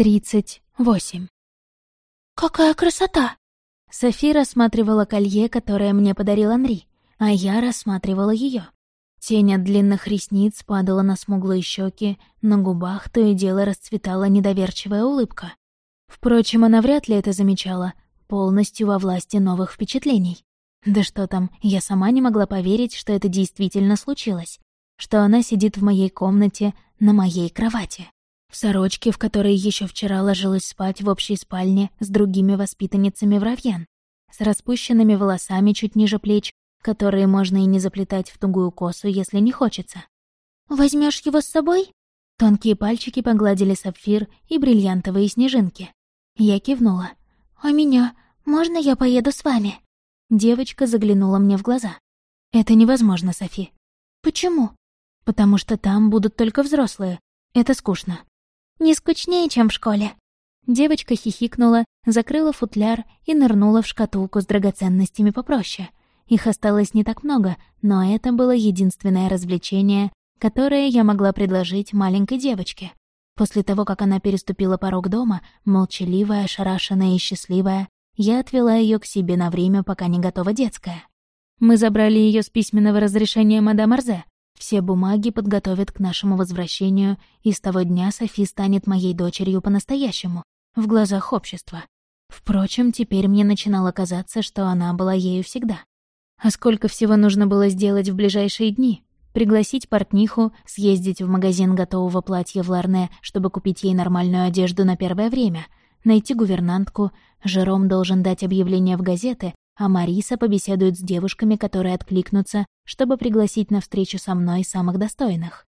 Тридцать восемь. «Какая красота!» Софи рассматривала колье, которое мне подарил Анри, а я рассматривала ее. Тень от длинных ресниц падала на смуглые щеки, на губах то и дело расцветала недоверчивая улыбка. Впрочем, она вряд ли это замечала, полностью во власти новых впечатлений. Да что там, я сама не могла поверить, что это действительно случилось, что она сидит в моей комнате на моей кровати. В сорочке, в которой еще вчера ложилась спать в общей спальне с другими воспитанницами в Равьян, с распущенными волосами чуть ниже плеч, которые можно и не заплетать в тугую косу, если не хочется. Возьмешь его с собой?» Тонкие пальчики погладили сапфир и бриллиантовые снежинки. Я кивнула. «А меня? Можно я поеду с вами?» Девочка заглянула мне в глаза. «Это невозможно, Софи». «Почему?» «Потому что там будут только взрослые. Это скучно». «Не скучнее, чем в школе». Девочка хихикнула, закрыла футляр и нырнула в шкатулку с драгоценностями попроще — их осталось не так много, но это было единственное развлечение, которое я могла предложить маленькой девочке. После того, как она переступила порог дома, молчаливая, ошарашенная и счастливая, я отвела ее к себе на время, пока не готова детская. Мы забрали ее с письменного разрешения мадам Арзе. Все бумаги подготовят к нашему возвращению, и с того дня Софи станет моей дочерью по-настоящему, в глазах общества. Впрочем, теперь мне начинало казаться, что она была ею всегда. А сколько всего нужно было сделать в ближайшие дни? Пригласить портниху, съездить в магазин готового платья в Ларне, чтобы купить ей нормальную одежду на первое время, найти гувернантку, Жером должен дать объявление в газеты, а Мариса побеседует с девушками, которые откликнутся, чтобы пригласить на встречу со мной самых достойных.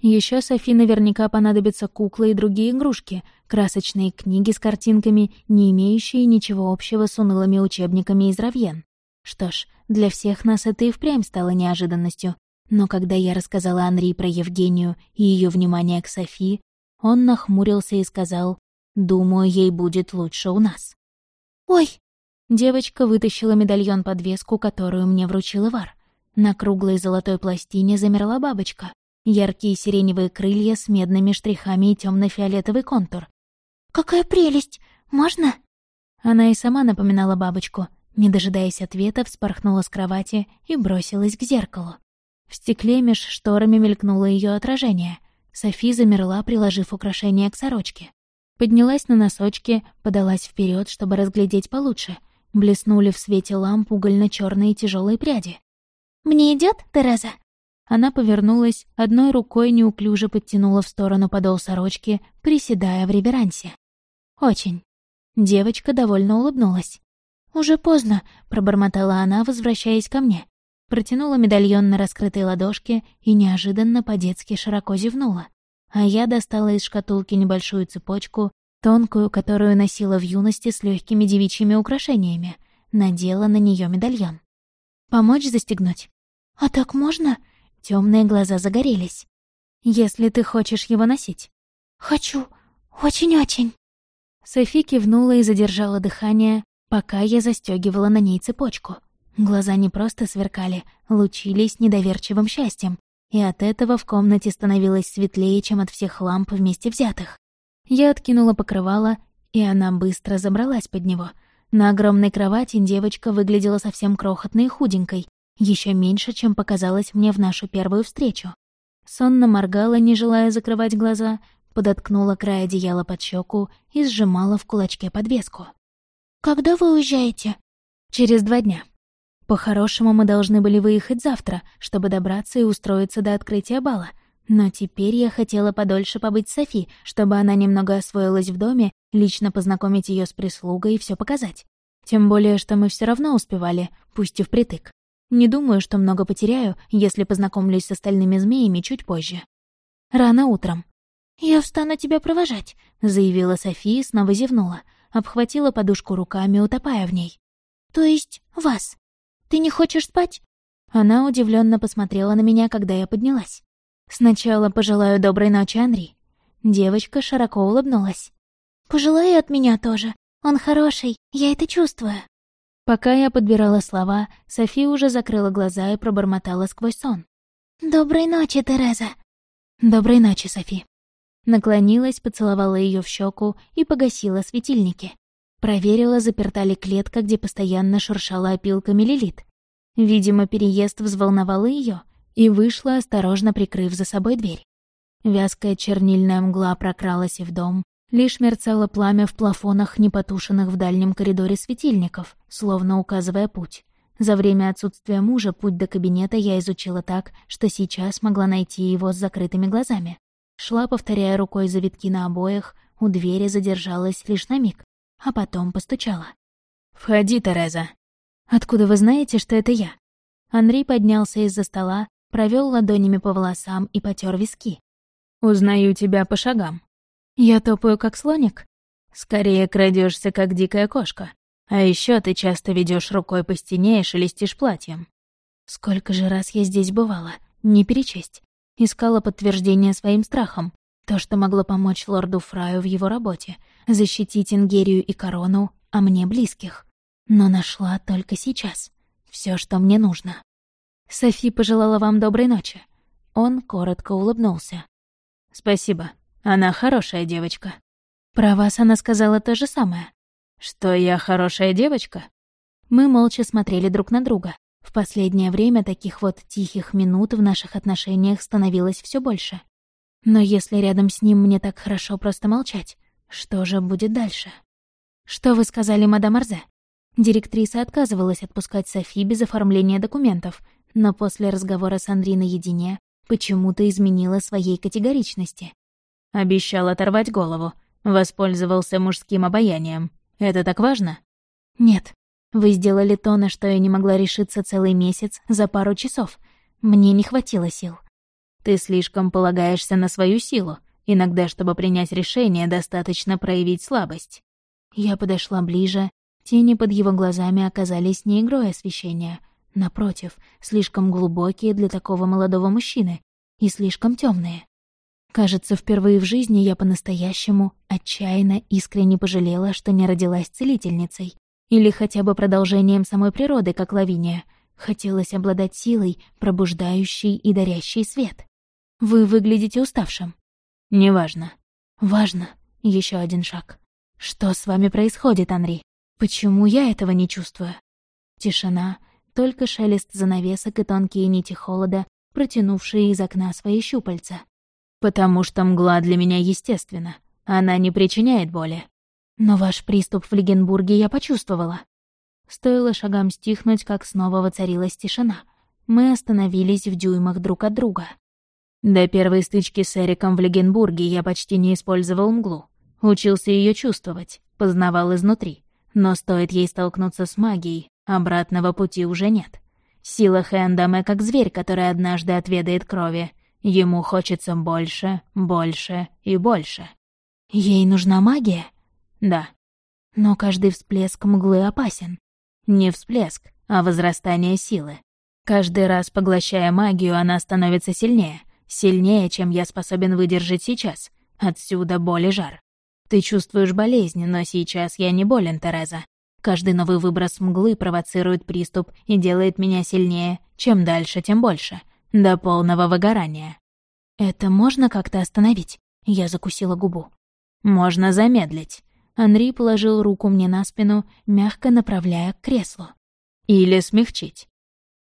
Еще Софи наверняка понадобятся куклы и другие игрушки, красочные книги с картинками, не имеющие ничего общего с унылыми учебниками из Равьен. Что ж, для всех нас это и впрямь стало неожиданностью. Но когда я рассказала Анри про Евгению и ее внимание к Софи, он нахмурился и сказал, «Думаю, ей будет лучше у нас». «Ой!» Девочка вытащила медальон-подвеску, которую мне вручил Ивар. На круглой золотой пластине замерла бабочка. Яркие сиреневые крылья с медными штрихами и темно фиолетовый контур. «Какая прелесть! Можно?» Она и сама напоминала бабочку, не дожидаясь ответа, вспорхнула с кровати и бросилась к зеркалу. В стекле меж шторами мелькнуло ее отражение. Софи замерла, приложив украшение к сорочке. Поднялась на носочки, подалась вперед, чтобы разглядеть получше. Блеснули в свете ламп угольно черные тяжелые пряди. «Мне идет, Тереза?» Она повернулась, одной рукой неуклюже подтянула в сторону подол сорочки, приседая в реверансе. «Очень». Девочка довольно улыбнулась. «Уже поздно», — пробормотала она, возвращаясь ко мне. Протянула медальон на раскрытой ладошке и неожиданно по-детски широко зевнула. А я достала из шкатулки небольшую цепочку, тонкую, которую носила в юности с легкими девичьими украшениями. Надела на нее медальон. «Помочь застегнуть?» «А так можно?» Темные глаза загорелись. «Если ты хочешь его носить». «Хочу. Очень-очень». Софи кивнула и задержала дыхание, пока я застегивала на ней цепочку. Глаза не просто сверкали, лучились недоверчивым счастьем, и от этого в комнате становилось светлее, чем от всех ламп вместе взятых. Я откинула покрывало, и она быстро забралась под него. На огромной кровати девочка выглядела совсем крохотной и худенькой, еще меньше, чем показалось мне в нашу первую встречу. Сонно моргала, не желая закрывать глаза, подоткнула край одеяла под щеку и сжимала в кулачке подвеску. «Когда вы уезжаете?» «Через два дня. По-хорошему, мы должны были выехать завтра, чтобы добраться и устроиться до открытия бала. Но теперь я хотела подольше побыть с Софи, чтобы она немного освоилась в доме, лично познакомить ее с прислугой и все показать. Тем более, что мы все равно успевали, пусть и впритык. Не думаю, что много потеряю, если познакомлюсь с остальными змеями чуть позже. Рано утром. «Я встану тебя провожать», — заявила София и снова зевнула обхватила подушку руками, утопая в ней. «То есть вас? Ты не хочешь спать?» Она удивленно посмотрела на меня, когда я поднялась. «Сначала пожелаю доброй ночи, Анри». Девочка широко улыбнулась. «Пожелай от меня тоже. Он хороший, я это чувствую». Пока я подбирала слова, София уже закрыла глаза и пробормотала сквозь сон. «Доброй ночи, Тереза». «Доброй ночи, Софи». Наклонилась, поцеловала ее в щеку и погасила светильники. Проверила, заперта ли клетка, где постоянно шуршала опилками Лилит. Видимо, переезд взволновал ее, и вышла, осторожно прикрыв за собой дверь. Вязкая чернильная мгла прокралась и в дом, лишь мерцало пламя в плафонах, непотушенных в дальнем коридоре светильников, словно указывая путь. За время отсутствия мужа путь до кабинета я изучила так, что сейчас могла найти его с закрытыми глазами. Шла, повторяя рукой завитки на обоях, у двери задержалась лишь на миг, а потом постучала. «Входи, Тереза». «Откуда вы знаете, что это я?» Андрей поднялся из-за стола, провел ладонями по волосам и потер виски. «Узнаю тебя по шагам». «Я топаю, как слоник?» «Скорее крадешься, как дикая кошка. А еще ты часто ведешь рукой по стене и шелестишь платьем». Сколько же раз я здесь бывала, не перечесть. Искала подтверждение своим страхам. То, что могло помочь лорду Фраю в его работе, защитить Ингерию и корону, а мне близких. Но нашла только сейчас. Все, что мне нужно. Софи пожелала вам доброй ночи. Он коротко улыбнулся. «Спасибо. Она хорошая девочка». «Про вас она сказала то же самое». «Что я хорошая девочка?» Мы молча смотрели друг на друга. В последнее время таких вот тихих минут в наших отношениях становилось все больше. Но если рядом с ним мне так хорошо просто молчать, что же будет дальше? «Что вы сказали, мадам Арзе?» Директриса отказывалась отпускать Софи без оформления документов, но после разговора с Андри наедине почему-то изменила своей категоричности. Обещал оторвать голову, воспользовался мужским обаянием. Это так важно? Нет, вы сделали то, на что я не могла решиться целый месяц за пару часов. Мне не хватило сил. Ты слишком полагаешься на свою силу. Иногда, чтобы принять решение, достаточно проявить слабость. Я подошла ближе. Тени под его глазами оказались не игрой освещения. Напротив, слишком глубокие для такого молодого мужчины и слишком темные. Кажется, впервые в жизни я по-настоящему отчаянно искренне пожалела, что не родилась целительницей. Или хотя бы продолжением самой природы, как Лавиния. Хотелось обладать силой, пробуждающей и дарящей свет. Вы выглядите уставшим. Неважно. Важно. Еще один шаг. Что с вами происходит, Анри? Почему я этого не чувствую? Тишина, только шелест занавесок и тонкие нити холода, протянувшие из окна свои щупальца. «Потому что мгла для меня естественна. Она не причиняет боли. Но ваш приступ в Легенбурге я почувствовала. Стоило шагам стихнуть, как снова воцарилась тишина. Мы остановились в дюймах друг от друга. До первой стычки с Эриком в Легенбурге я почти не использовал мглу. Учился ее чувствовать, познавал изнутри. Но стоит ей столкнуться с магией, обратного пути уже нет. Сила Хэндаме как зверь, который однажды отведает крови. Ему хочется больше, больше и больше. Ей нужна магия? Да. Но каждый всплеск мглы опасен. Не всплеск, а возрастание силы. Каждый раз, поглощая магию, она становится сильнее. Сильнее, чем я способен выдержать сейчас. Отсюда боль и жар. Ты чувствуешь болезнь, но сейчас я не болен, Тереза. Каждый новый выброс мглы провоцирует приступ и делает меня сильнее. Чем дальше, тем больше. До полного выгорания. «Это можно как-то остановить?» Я закусила губу. «Можно замедлить. Анри положил руку мне на спину, мягко направляя к креслу. «Или смягчить».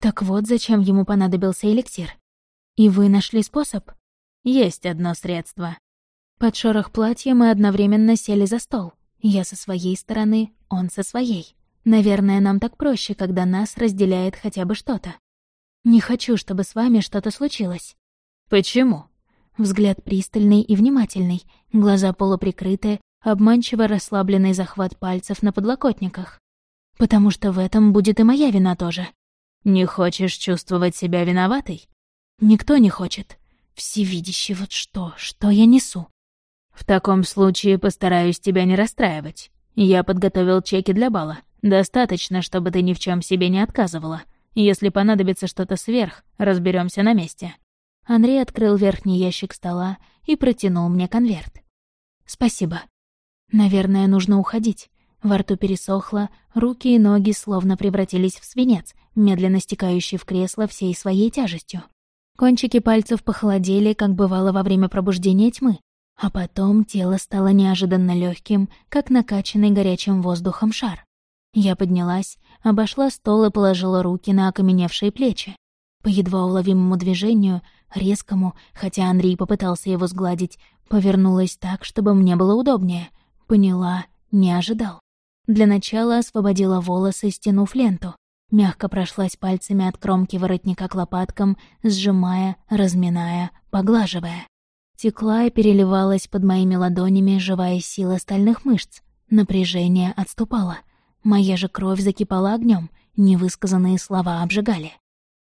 Так вот, зачем ему понадобился эликсир. И вы нашли способ? Есть одно средство. Под шорох платья мы одновременно сели за стол. Я со своей стороны, он со своей. Наверное, нам так проще, когда нас разделяет хотя бы что-то. Не хочу, чтобы с вами что-то случилось. Почему? Взгляд пристальный и внимательный, глаза полуприкрыты, обманчиво расслабленный захват пальцев на подлокотниках. Потому что в этом будет и моя вина тоже. Не хочешь чувствовать себя виноватой? Никто не хочет. Всевидящий вот что, что я несу. В таком случае постараюсь тебя не расстраивать. Я подготовил чеки для бала. Достаточно, чтобы ты ни в чем себе не отказывала. Если понадобится что-то сверх, разберемся на месте. Андрей открыл верхний ящик стола и протянул мне конверт. «Спасибо. Наверное, нужно уходить. Во рту пересохло, руки и ноги словно превратились в свинец, медленно стекающий в кресло всей своей тяжестью. Кончики пальцев похолодели, как бывало во время пробуждения тьмы. А потом тело стало неожиданно легким, как накачанный горячим воздухом шар. Я поднялась, обошла стол и положила руки на окаменевшие плечи. По едва уловимому движению, резкому, хотя Андрей попытался его сгладить, повернулась так, чтобы мне было удобнее. Поняла, не ожидал. Для начала освободила волосы, стянув ленту. Мягко прошлась пальцами от кромки воротника к лопаткам, сжимая, разминая, поглаживая. Текла и переливалась под моими ладонями живая сила стальных мышц. Напряжение отступало. Моя же кровь закипала огнем, невысказанные слова обжигали.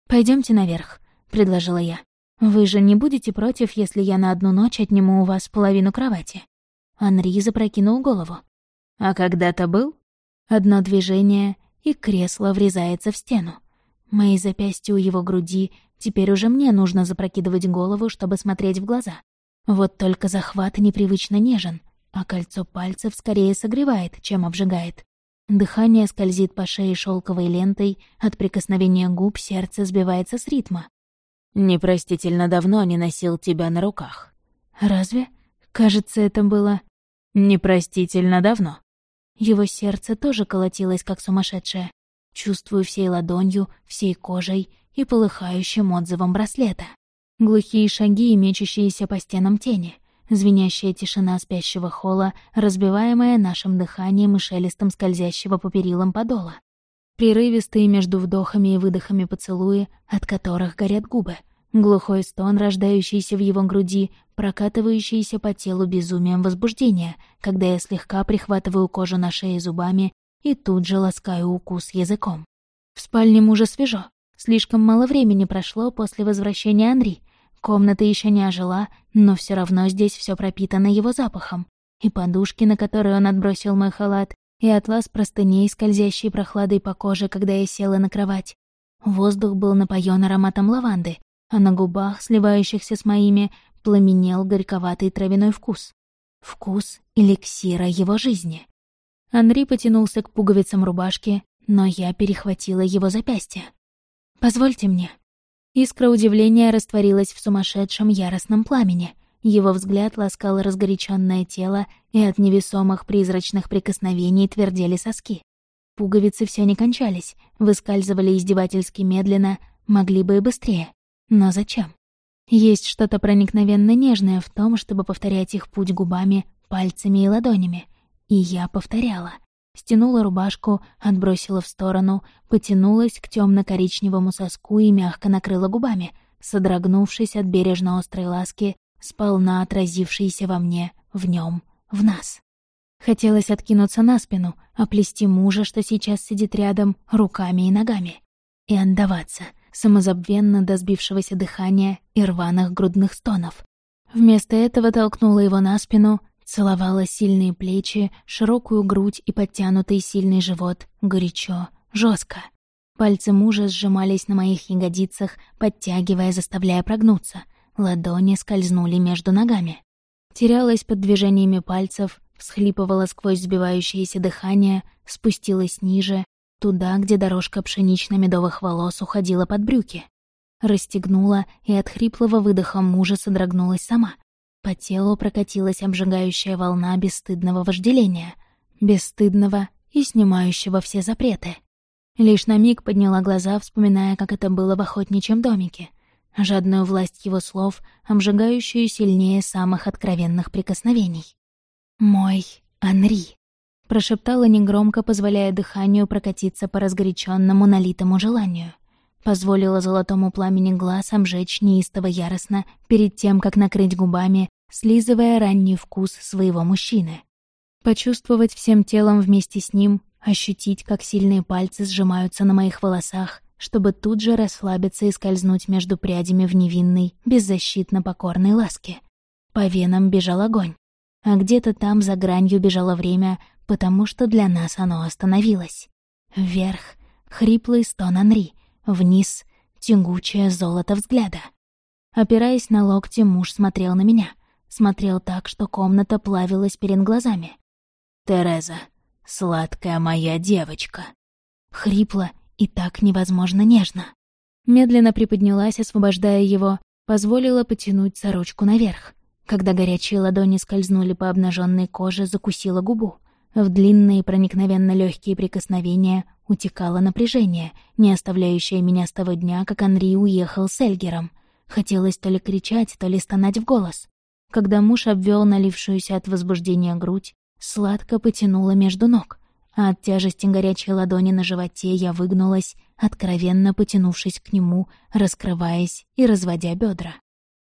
Пойдемте наверх», — предложила я. «Вы же не будете против, если я на одну ночь отниму у вас половину кровати?» Анри запрокинул голову. «А когда-то был?» Одно движение, и кресло врезается в стену. Мои запястья у его груди, теперь уже мне нужно запрокидывать голову, чтобы смотреть в глаза. Вот только захват непривычно нежен, а кольцо пальцев скорее согревает, чем обжигает. Дыхание скользит по шее шелковой лентой, от прикосновения губ сердце сбивается с ритма. «Непростительно давно не носил тебя на руках». «Разве? Кажется, это было...» «Непростительно давно». Его сердце тоже колотилось, как сумасшедшее. Чувствую всей ладонью, всей кожей и полыхающим отзывом браслета. Глухие шаги и мечущиеся по стенам тени. Звенящая тишина спящего холла, разбиваемая нашим дыханием и шелестом скользящего по перилам подола. Прерывистые между вдохами и выдохами поцелуи, от которых горят губы. Глухой стон, рождающийся в его груди, прокатывающийся по телу безумием возбуждения, когда я слегка прихватываю кожу на шее зубами и тут же ласкаю укус языком. В спальне мужа свежо. Слишком мало времени прошло после возвращения Анри. Комната еще не ожила, но все равно здесь все пропитано его запахом. И подушки, на которые он отбросил мой халат, и атлас простыней, скользящей прохладой по коже, когда я села на кровать. Воздух был напоен ароматом лаванды, а на губах, сливающихся с моими, пламенел горьковатый травяной вкус. Вкус эликсира его жизни. Анри потянулся к пуговицам рубашки, но я перехватила его запястье. «Позвольте мне». Искра удивления растворилась в сумасшедшем яростном пламени. Его взгляд ласкал разгоряченное тело, и от невесомых призрачных прикосновений твердели соски. Пуговицы все не кончались, выскальзывали издевательски медленно, могли бы и быстрее. Но зачем? Есть что-то проникновенно нежное в том, чтобы повторять их путь губами, пальцами и ладонями. И я повторяла. Стянула рубашку, отбросила в сторону, потянулась к темно коричневому соску и мягко накрыла губами, содрогнувшись от бережно острой ласки, сполна отразившейся во мне, в нем, в нас. Хотелось откинуться на спину, оплести мужа, что сейчас сидит рядом, руками и ногами. И отдаваться, самозабвенно до сбившегося дыхания и рваных грудных стонов. Вместо этого толкнула его на спину, Целовала сильные плечи, широкую грудь и подтянутый сильный живот, горячо, жестко. Пальцы мужа сжимались на моих ягодицах, подтягивая, заставляя прогнуться. Ладони скользнули между ногами. Терялась под движениями пальцев, всхлипывала сквозь сбивающееся дыхание, спустилась ниже, туда, где дорожка пшенично-медовых волос уходила под брюки. Расстегнула и от хриплого выдоха мужа содрогнулась сама. По телу прокатилась обжигающая волна бесстыдного вожделения, бесстыдного и снимающего все запреты. Лишь на миг подняла глаза, вспоминая, как это было в охотничьем домике. Жадную власть его слов, обжигающую сильнее самых откровенных прикосновений. «Мой Анри», — прошептала негромко, позволяя дыханию прокатиться по разгоряченному налитому желанию позволила золотому пламени глаз обжечь неистово яростно перед тем, как накрыть губами, слизывая ранний вкус своего мужчины. Почувствовать всем телом вместе с ним, ощутить, как сильные пальцы сжимаются на моих волосах, чтобы тут же расслабиться и скользнуть между прядями в невинной, беззащитно покорной ласке. По венам бежал огонь, а где-то там за гранью бежало время, потому что для нас оно остановилось. Вверх — хриплый стон Анри — Вниз — тягучее золото взгляда. Опираясь на локти, муж смотрел на меня. Смотрел так, что комната плавилась перед глазами. «Тереза, сладкая моя девочка!» Хрипло и так невозможно нежно. Медленно приподнялась, освобождая его, позволила потянуть сорочку наверх. Когда горячие ладони скользнули по обнаженной коже, закусила губу. В длинные проникновенно легкие прикосновения утекало напряжение, не оставляющее меня с того дня, как Анри уехал с Эльгером. Хотелось то ли кричать, то ли стонать в голос. Когда муж обвел налившуюся от возбуждения грудь, сладко потянула между ног, а от тяжести горячей ладони на животе я выгнулась, откровенно потянувшись к нему, раскрываясь и разводя бедра.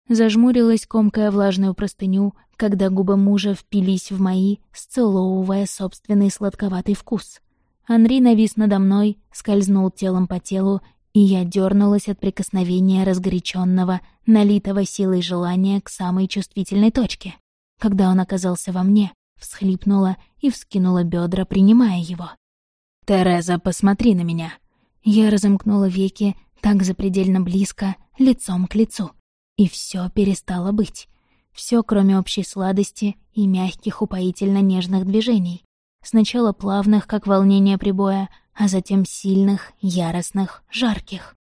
Зажмурилась, комкая влажную простыню, когда губы мужа впились в мои, сцеловывая собственный сладковатый вкус. Анри навис надо мной, скользнул телом по телу, и я дернулась от прикосновения разгоряченного, налитого силой желания к самой чувствительной точке. Когда он оказался во мне, всхлипнула и вскинула бедра, принимая его. «Тереза, посмотри на меня!» Я разомкнула веки так запредельно близко, лицом к лицу. И все перестало быть. Все, кроме общей сладости и мягких, упоительно нежных движений. Сначала плавных, как волнение прибоя, а затем сильных, яростных, жарких.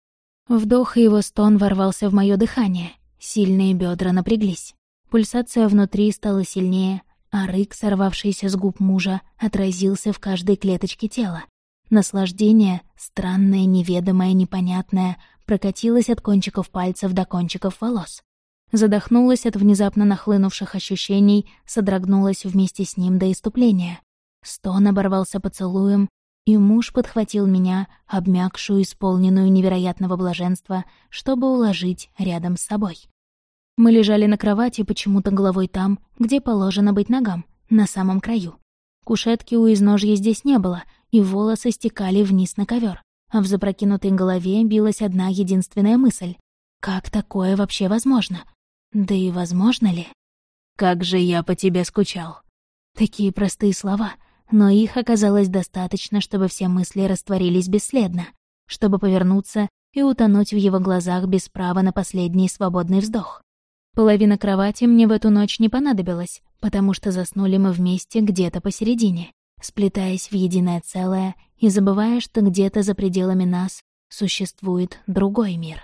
Вдох и его стон ворвался в мое дыхание. Сильные бедра напряглись. Пульсация внутри стала сильнее, а рык, сорвавшийся с губ мужа, отразился в каждой клеточке тела. Наслаждение, странное, неведомое, непонятное, прокатилась от кончиков пальцев до кончиков волос. Задохнулась от внезапно нахлынувших ощущений, содрогнулась вместе с ним до иступления. Стон оборвался поцелуем, и муж подхватил меня, обмякшую, исполненную невероятного блаженства, чтобы уложить рядом с собой. Мы лежали на кровати почему-то головой там, где положено быть ногам, на самом краю. Кушетки у изножья здесь не было, и волосы стекали вниз на ковер а в запрокинутой голове билась одна единственная мысль. Как такое вообще возможно? Да и возможно ли? «Как же я по тебе скучал!» Такие простые слова, но их оказалось достаточно, чтобы все мысли растворились бесследно, чтобы повернуться и утонуть в его глазах без права на последний свободный вздох. Половина кровати мне в эту ночь не понадобилась, потому что заснули мы вместе где-то посередине сплетаясь в единое целое и забывая, что где-то за пределами нас существует другой мир.